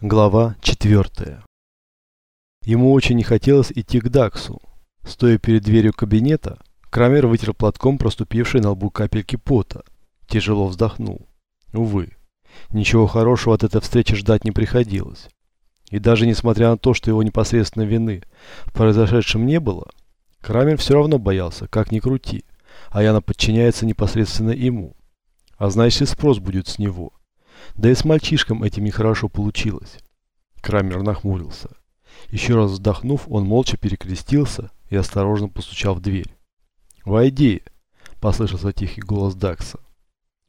Глава 4. Ему очень не хотелось идти к Даксу. Стоя перед дверью кабинета, Крамер вытер платком проступившие на лбу капельки пота. Тяжело вздохнул. Увы, ничего хорошего от этой встречи ждать не приходилось. И даже несмотря на то, что его непосредственной вины в произошедшем не было, Крамер все равно боялся, как ни крути, а Яна подчиняется непосредственно ему. А значит и спрос будет с него. Да и с мальчишком этим нехорошо получилось. Крамер нахмурился. Еще раз вздохнув, он молча перекрестился и осторожно постучал в дверь. «Войди!» – послышался тихий голос Дакса.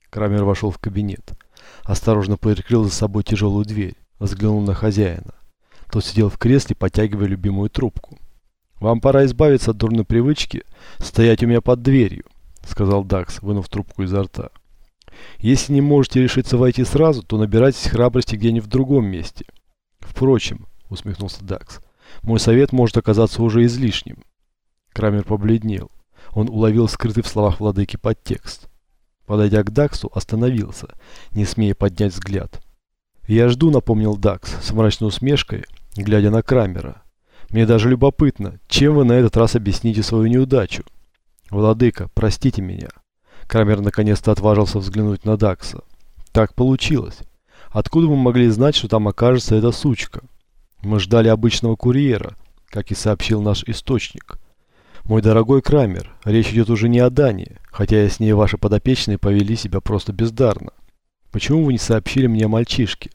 Крамер вошел в кабинет. Осторожно прикрыл за собой тяжелую дверь. Взглянул на хозяина. Тот сидел в кресле, потягивая любимую трубку. «Вам пора избавиться от дурной привычки стоять у меня под дверью», – сказал Дакс, вынув трубку изо рта. Если не можете решиться войти сразу, то набирайтесь храбрости где-нибудь в другом месте. Впрочем, усмехнулся Дакс, мой совет может оказаться уже излишним. Крамер побледнел. Он уловил скрытый в словах владыки подтекст. Подойдя к Даксу, остановился, не смея поднять взгляд. «Я жду», — напомнил Дакс с мрачной усмешкой, глядя на Крамера. «Мне даже любопытно, чем вы на этот раз объясните свою неудачу?» «Владыка, простите меня. Крамер наконец-то отважился взглянуть на Дакса. Так получилось. Откуда мы могли знать, что там окажется эта сучка? Мы ждали обычного курьера, как и сообщил наш источник. Мой дорогой Крамер, речь идет уже не о Дане, хотя я с ней ваши подопечные повели себя просто бездарно. Почему вы не сообщили мне о мальчишке?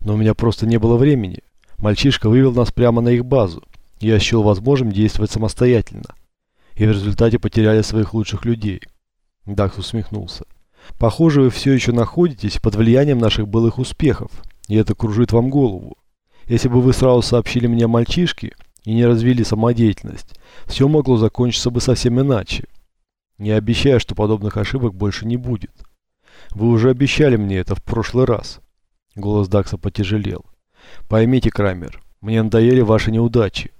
Но у меня просто не было времени. Мальчишка вывел нас прямо на их базу. Я счел возможным действовать самостоятельно. И в результате потеряли своих лучших людей. Дакс усмехнулся. Похоже, вы все еще находитесь под влиянием наших былых успехов, и это кружит вам голову. Если бы вы сразу сообщили мне о мальчишке и не развили самодеятельность, все могло закончиться бы совсем иначе. Не обещаю, что подобных ошибок больше не будет. Вы уже обещали мне это в прошлый раз. Голос Дакса потяжелел. Поймите, Крамер, мне надоели ваши неудачи.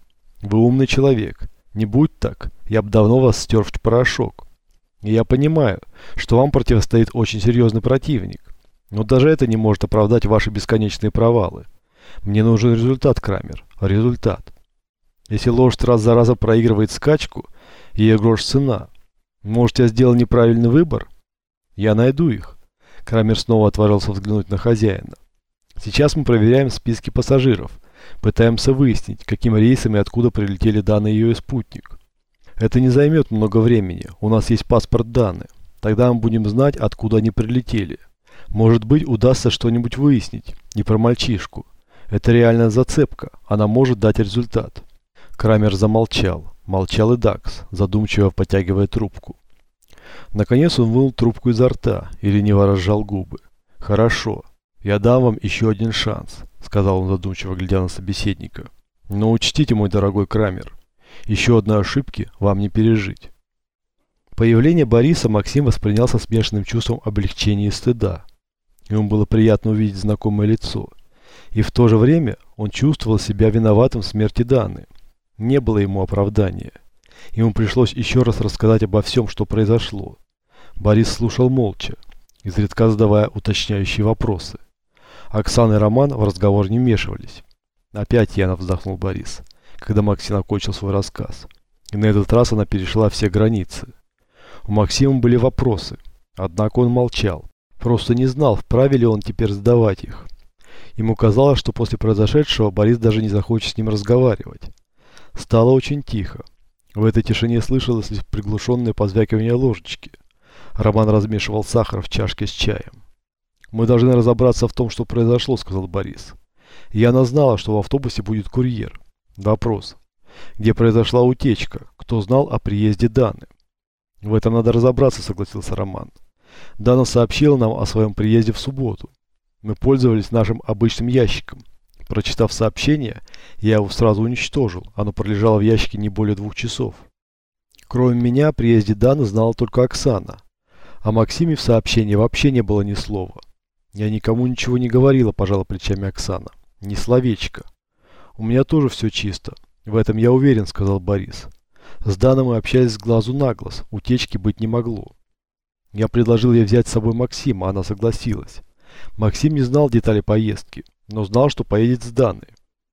Вы умный человек. Не будь так, я бы давно вас стер в порошок. Я понимаю, что вам противостоит очень серьезный противник, но даже это не может оправдать ваши бесконечные провалы. Мне нужен результат, Крамер, результат. Если лошадь раз за разом проигрывает скачку, ей грош цена. Может, я сделал неправильный выбор? Я найду их. Крамер снова отважился взглянуть на хозяина. Сейчас мы проверяем списки пассажиров, пытаемся выяснить, каким рейсом и откуда прилетели данные ее спутник. Это не займет много времени. У нас есть паспорт данные. Тогда мы будем знать, откуда они прилетели. Может быть, удастся что-нибудь выяснить. Не про мальчишку. Это реальная зацепка. Она может дать результат. Крамер замолчал. Молчал и Дакс, задумчиво потягивая трубку. Наконец он вынул трубку изо рта и лениво разжал губы. «Хорошо. Я дам вам еще один шанс», — сказал он задумчиво, глядя на собеседника. «Но учтите, мой дорогой Крамер, еще одной ошибки вам не пережить. Появление Бориса Максим воспринял со смешанным чувством облегчения и стыда. Ему было приятно увидеть знакомое лицо. И в то же время он чувствовал себя виноватым в смерти Даны. Не было ему оправдания. Ему пришлось еще раз рассказать обо всем, что произошло. Борис слушал молча, изредка задавая уточняющие вопросы. Оксана и Роман в разговор не вмешивались. Опять Яна вздохнул Борис когда Максим окончил свой рассказ. И на этот раз она перешла все границы. У Максима были вопросы, однако он молчал. Просто не знал, вправе ли он теперь задавать их. Ему казалось, что после произошедшего Борис даже не захочет с ним разговаривать. Стало очень тихо. В этой тишине слышалось лишь приглушенное позвякивание ложечки. Роман размешивал сахар в чашке с чаем. «Мы должны разобраться в том, что произошло», — сказал Борис. «Яна знала, что в автобусе будет курьер. Вопрос. Где произошла утечка? Кто знал о приезде Даны? В этом надо разобраться, согласился Роман. Дана сообщила нам о своем приезде в субботу. Мы пользовались нашим обычным ящиком. Прочитав сообщение, я его сразу уничтожил. Оно пролежало в ящике не более двух часов. Кроме меня, о приезде Даны знала только Оксана. О Максиме в сообщении вообще не было ни слова. Я никому ничего не говорила, пожала плечами Оксана. Ни словечко. «У меня тоже все чисто. В этом я уверен», — сказал Борис. «С Даном мы общались с глазу на глаз. Утечки быть не могло». Я предложил ей взять с собой Максима, она согласилась. Максим не знал детали поездки. но знал, что поедет с Даной.